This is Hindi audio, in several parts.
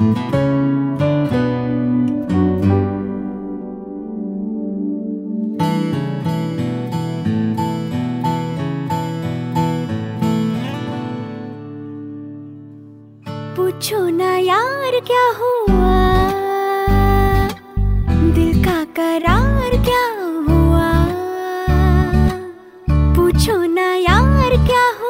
पूछो ना यार क्या हुआ? दिल का करार क्या हुआ? पूछो ना यार क्या हुआ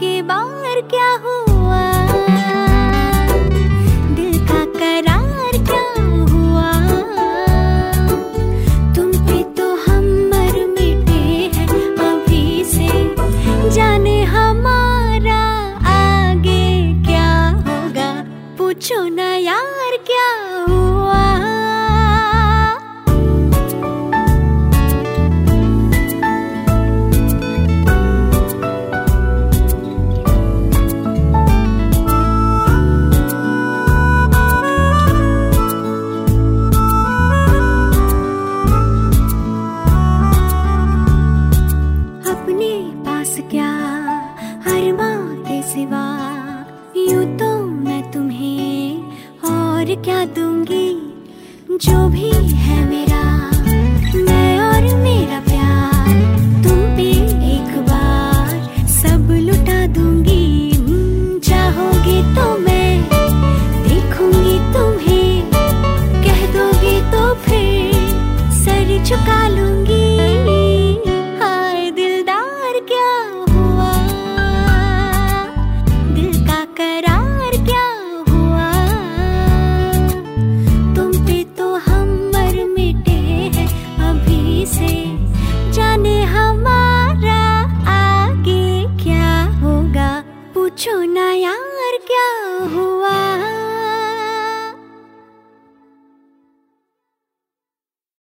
के बार क्या हुआ? दिल का करार क्या हुआ? तुम पे तो हम मर मिटे हैं, अभी से। जाने हमारा आगे क्या होगा? पूछो ना सिवा यू तो मैं तुम्हें और क्या दूँगी? जो भी है मेरा 就那样